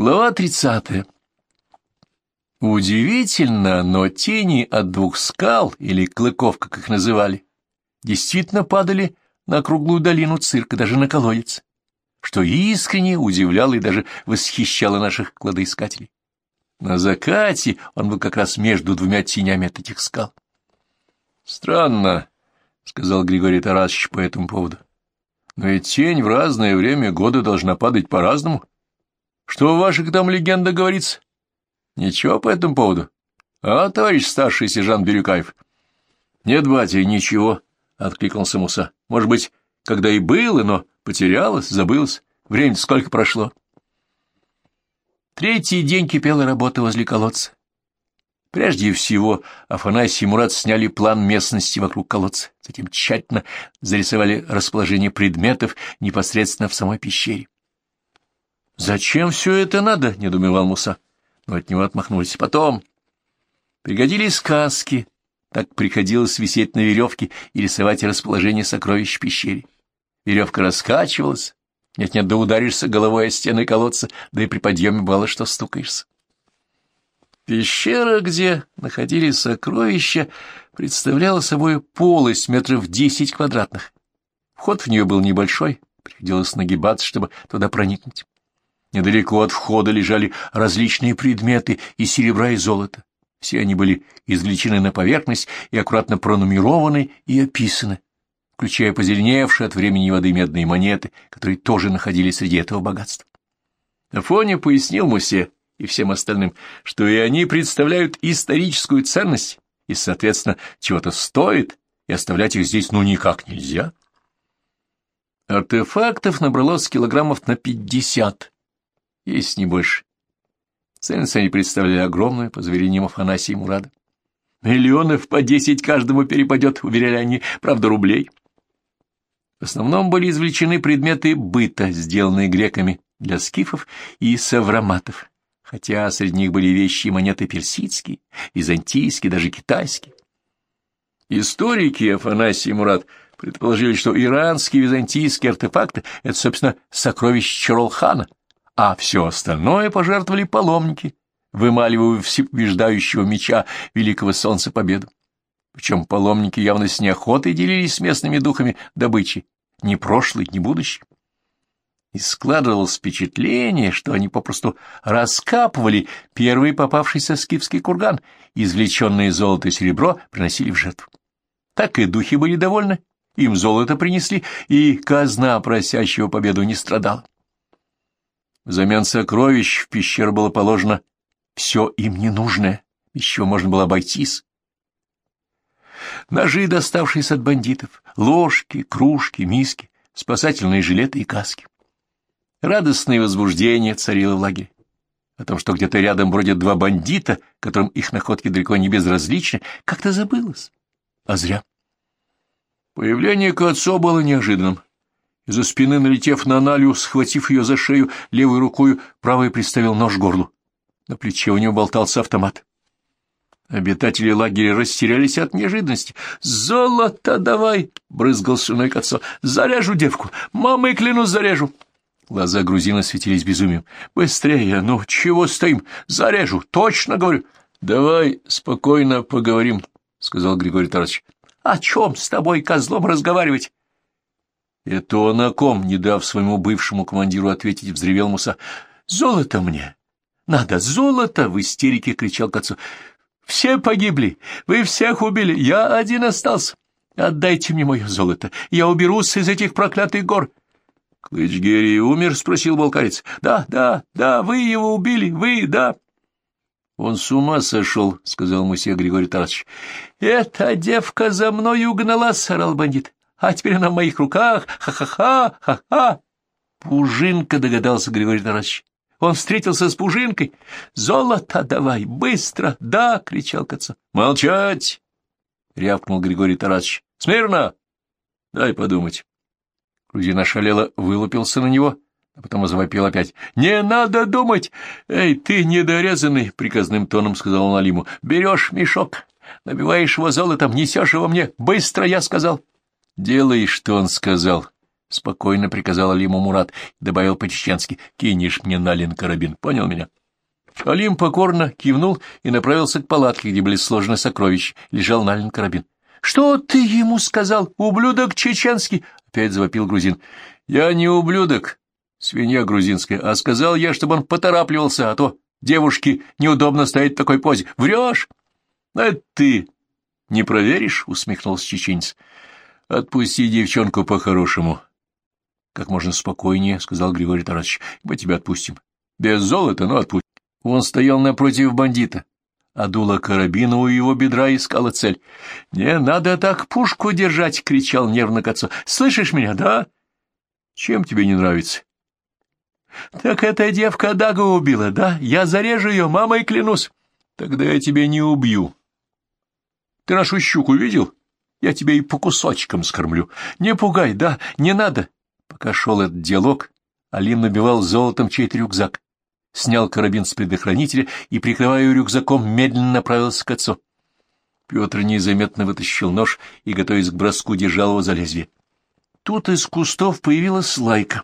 Глава тридцатая. Удивительно, но тени от двух скал, или клыков, как их называли, действительно падали на круглую долину цирка, даже на колодец, что искренне удивляло и даже восхищало наших кладоискателей. На закате он был как раз между двумя тенями от этих скал. — Странно, — сказал Григорий Тарасович по этому поводу. — Но и тень в разное время года должна падать по-разному. — что в ваших там легендах говорится? Ничего по этому поводу? А, товарищ старший сержант Бирюкаев? Нет, батя, ничего, — откликнулся Муса. Может быть, когда и было, но потерялось, забылось. время сколько прошло? Третий день кипела работа возле колодца. Прежде всего, Афанасий и Мурат сняли план местности вокруг колодца, затем тщательно зарисовали расположение предметов непосредственно в самой пещере. «Зачем все это надо?» — недоумевал Муса. Но от него отмахнулись. Потом пригодились сказки. Так приходилось висеть на веревке и рисовать расположение сокровищ в пещере. Веревка раскачивалась. Нет-нет, да ударишься головой о стены колодца, да и при подъеме бывало, что стукаешься. Пещера, где находились сокровища, представляла собой полость метров десять квадратных. Вход в нее был небольшой, приходилось нагибаться, чтобы туда проникнуть. Недалеко от входа лежали различные предметы из серебра и золота. Все они были извлечены на поверхность и аккуратно пронумерованы и описаны, включая позеленевшие от времени воды медные монеты, которые тоже находились среди этого богатства. Афоня пояснил Мусе и всем остальным, что и они представляют историческую ценность и, соответственно, чего-то стоит, и оставлять их здесь ну никак нельзя. Артефактов набралось килограммов на пятьдесят, есть не больше. Ценность они представляли огромную, по заверениям Афанасия и Мурада. Миллионов по десять каждому перепадет, уверяли они, правда, рублей. В основном были извлечены предметы быта, сделанные греками для скифов и савраматов, хотя среди них были вещи и монеты персидские, византийские, даже китайские. Историки Афанасий и Мурат предположили, что иранские византийские артефакты — это, собственно, сокровища Чаролхана — а все остальное пожертвовали паломники, вымаливая всепобеждающего меча великого солнца победу. Причем паломники явно с неохотой делились с местными духами добычи, ни прошлой, ни будущей. И складывалось впечатление, что они попросту раскапывали первый попавшийся скифский курган, извлеченные золото и серебро приносили в жертву. Так и духи были довольны, им золото принесли, и казна просящего победу не страдала. Взамен сокровищ в пещеру было положено все им ненужное, без чего можно было обойтись. Ножи, доставшиеся от бандитов, ложки, кружки, миски, спасательные жилеты и каски. Радостное возбуждение царило в лагере. О том, что где-то рядом бродят два бандита, которым их находки далеко не безразличны, как-то забылось. А зря. Появление Кацо было неожиданным. Из-за спины, налетев на Налю, схватив ее за шею, левой рукой правой приставил нож к горлу. На плече у него болтался автомат. Обитатели лагеря растерялись от неожиданности. «Золото давай!» — брызгал слюной к отцу. «Заряжу девку! Мамой клянусь, заряжу!» Глаза грузина светились безумием. «Быстрее! Ну, чего стоим? Зарежу! Точно говорю!» «Давай спокойно поговорим», — сказал Григорий Тарасович. «О чем с тобой, козлом, разговаривать? Это он о ком, не дав своему бывшему командиру ответить, взревел Муса. «Золото мне! Надо золото!» — в истерике кричал к отцу. «Все погибли! Вы всех убили! Я один остался! Отдайте мне мое золото! Я уберусь из этих проклятых гор!» «Клыч умер?» — спросил балкарец. «Да, да, да, вы его убили, вы, да!» «Он с ума сошел», — сказал Мусе Григорий Тарасович. «Эта девка за мной угналась», — сорал бандит а теперь она в моих руках, ха-ха-ха, ха-ха. Пужинка, догадался Григорий Тарасович. Он встретился с Пужинкой. «Золото давай, быстро!» «Да!» — кричал к отцу. «Молчать!» — рявкнул Григорий Тарасович. «Смирно! Дай подумать!» Грузин ошалело вылупился на него, а потом завопил опять. «Не надо думать! Эй, ты недорезанный!» — приказным тоном сказал он Алиму. «Берешь мешок, набиваешь его золотом, несешь его мне. Быстро, я сказал!» «Делай, что он сказал», — спокойно приказал Алиму Мурат добавил по-чеченски, — кинешь мне налин карабин, понял меня? Алим покорно кивнул и направился к палатке, где были сложены сокровища, лежал налин карабин. — Что ты ему сказал, ублюдок чеченский? — опять завопил грузин. — Я не ублюдок, свинья грузинская, а сказал я, чтобы он поторапливался, а то девушке неудобно стоять в такой позе. Врешь? — А ты не проверишь? — усмехнулся чеченец. — Отпусти девчонку по-хорошему. — Как можно спокойнее, — сказал Григорий Тарасович. — Мы тебя отпустим. Без золота, но отпустим. Он стоял напротив бандита, а дуло карабина у его бедра искала цель. — Не надо так пушку держать! — кричал нервно к отцу. — Слышишь меня, да? — Чем тебе не нравится? — Так эта девка Дага убила, да? Я зарежу ее, мамой клянусь. — Тогда я тебя не убью. — Ты нашу щуку видел? Я тебя и по кусочкам скормлю. Не пугай, да, не надо. Пока шел этот диалог, Алим набивал золотом чей-то рюкзак снял карабин с предохранителя и, прикрывая рюкзаком, медленно направился к отцу. Петр незаметно вытащил нож и, готовясь к броску, держал его за лезвие. Тут из кустов появилась лайка.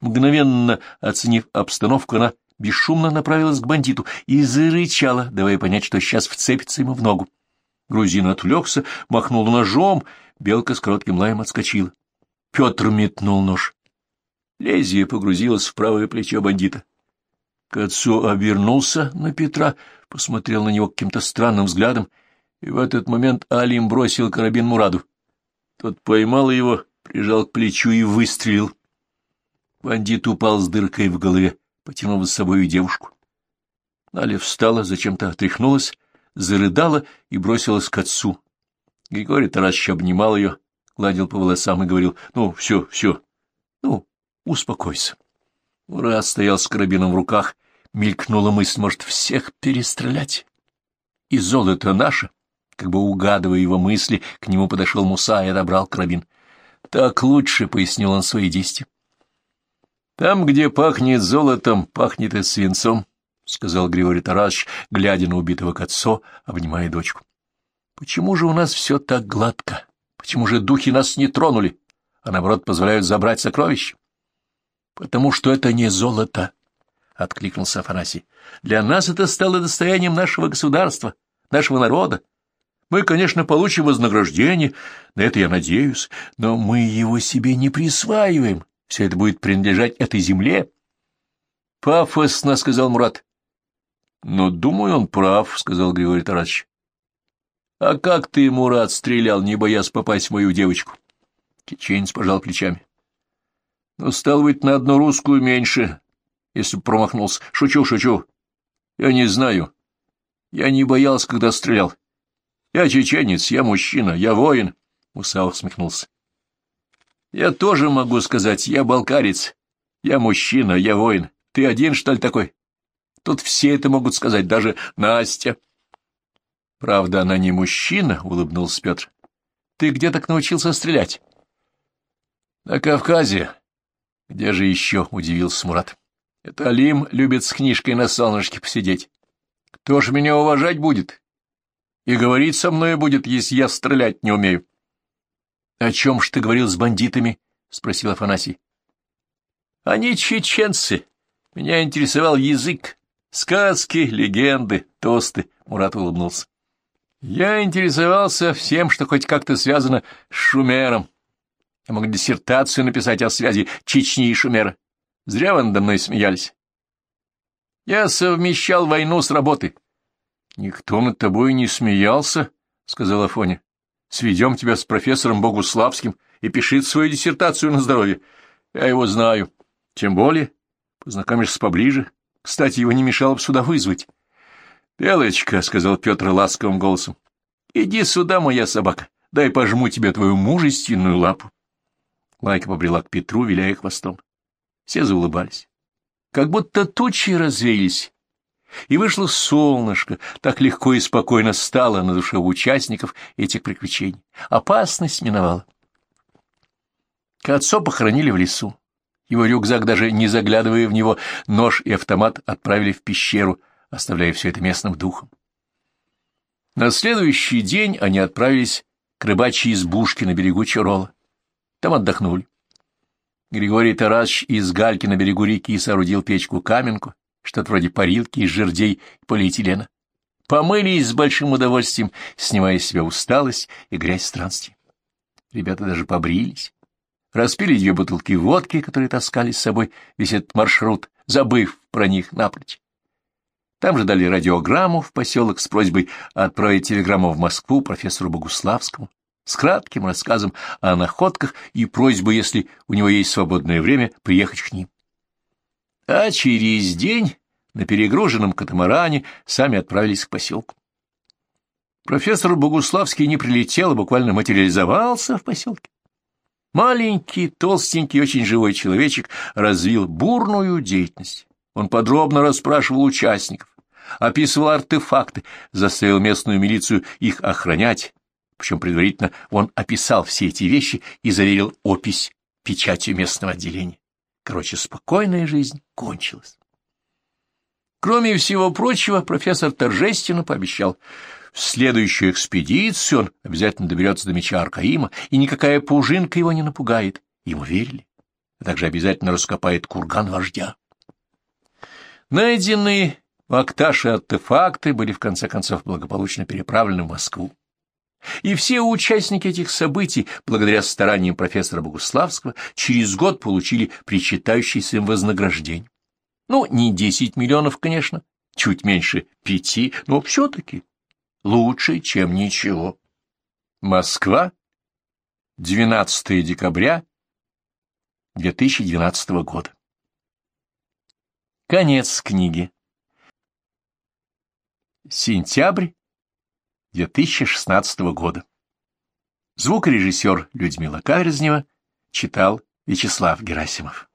Мгновенно оценив обстановку, она бесшумно направилась к бандиту и зарычала, давая понять, что сейчас вцепится ему в ногу. Грузин отвлекся, махнул ножом, белка с коротким лаем отскочила. Петр метнул нож. Лезвие погрузилось в правое плечо бандита. К отцу обернулся на Петра, посмотрел на него каким-то странным взглядом, и в этот момент Алим бросил карабин Мураду. Тот поймал его, прижал к плечу и выстрелил. Бандит упал с дыркой в голове, потянув за собой девушку. Наля встала, зачем-то отряхнулась, зарыдала и бросилась к отцу. Григорий Тарасович обнимал ее, гладил по волосам и говорил, «Ну, все, все, ну, успокойся». Ура стоял с карабином в руках, мелькнула мысль, может, всех перестрелять. И золото наше, как бы угадывая его мысли, к нему подошел Муса и отобрал карабин. Так лучше, — пояснил он свои действия. Там, где пахнет золотом, пахнет и свинцом, — сказал Григорий Тарасович, глядя на убитого к отцу, обнимая дочку. Почему же у нас все так гладко? Почему же духи нас не тронули, а наоборот позволяют забрать сокровища? Потому что это не золото, — откликнулся Афанасий. Для нас это стало достоянием нашего государства, нашего народа. Мы, конечно, получим вознаграждение, на это я надеюсь, но мы его себе не присваиваем. Все это будет принадлежать этой земле. — Пафосно, — сказал Мурат. — Но, думаю, он прав, — сказал Григорий Тарасович. — А как ты, Мурат, стрелял, не боясь попасть в мою девочку? Киченец пожал плечами. Ну, стал быть, на одну русскую меньше, если промахнулся. Шучу, шучу. Я не знаю. Я не боялся, когда стрелял. Я чеченец, я мужчина, я воин. Муса усмехнулся. Я тоже могу сказать, я балкарец. Я мужчина, я воин. Ты один, что ли, такой? Тут все это могут сказать, даже Настя. Правда, она не мужчина, — улыбнулся Петр. Ты где так научился стрелять? На Кавказе. — Где же еще? — удивился Мурат. — Это Алим любит с книжкой на солнышке посидеть. Кто ж меня уважать будет? И говорить со мной будет, если я стрелять не умею. — О чем ж ты говорил с бандитами? — спросил Афанасий. — Они чеченцы. Меня интересовал язык. Сказки, легенды, тосты. Мурат улыбнулся. Я интересовался всем, что хоть как-то связано с Шумером. Я мог диссертацию написать о связи Чечни и Шумера. Зря вы надо мной смеялись. Я совмещал войну с работой. — Никто над тобой не смеялся, — сказал Афоня. — Сведем тебя с профессором Богуславским и пишет свою диссертацию на здоровье. Я его знаю. Тем более, познакомишься поближе. Кстати, его не мешало бы сюда вызвать. — Белочка, — сказал Петр ласковым голосом, — иди сюда, моя собака, дай пожму тебе твою мужественную лапу. Лайка побрела к Петру, виляя хвостом. Все заулыбались. Как будто тучи развеялись, и вышло солнышко, так легко и спокойно стало на душе у участников этих приключений. Опасность миновала. Кацо похоронили в лесу. Его рюкзак, даже не заглядывая в него, нож и автомат отправили в пещеру, оставляя все это местным духом. На следующий день они отправились к рыбачьей избушке на берегу Чарола. Там отдохнули. Григорий Тарасович из гальки на берегу реки соорудил печку-каменку, что-то вроде парилки из жердей и полиэтилена. Помылись с большим удовольствием, снимая с себя усталость и грязь странствий. Ребята даже побрились. Распили две бутылки водки, которые таскали с собой весь этот маршрут, забыв про них напрочь. Там же дали радиограмму в поселок с просьбой отправить телеграмму в Москву профессору Богуславскому с кратким рассказом о находках и просьбой, если у него есть свободное время, приехать к ним. А через день на перегруженном катамаране сами отправились к поселку. Профессор Богуславский не прилетел, а буквально материализовался в поселке. Маленький, толстенький, очень живой человечек развил бурную деятельность. Он подробно расспрашивал участников, описывал артефакты, заставил местную милицию их охранять, причем предварительно он описал все эти вещи и заверил опись печатью местного отделения. Короче, спокойная жизнь кончилась. Кроме всего прочего, профессор торжественно пообещал, в следующую экспедицию он обязательно доберется до меча Аркаима, и никакая пужинка его не напугает. Ему верили. А также обязательно раскопает курган вождя. Найденные в Акташе артефакты были в конце концов благополучно переправлены в Москву. И все участники этих событий, благодаря стараниям профессора Богуславского, через год получили причитающееся им вознаграждение. Ну, не десять миллионов, конечно, чуть меньше пяти, но все-таки лучше, чем ничего. Москва, 12 декабря 2012 года. Конец книги. Сентябрь 2016 года. Звукорежиссер Людмила Каверзнева читал Вячеслав Герасимов.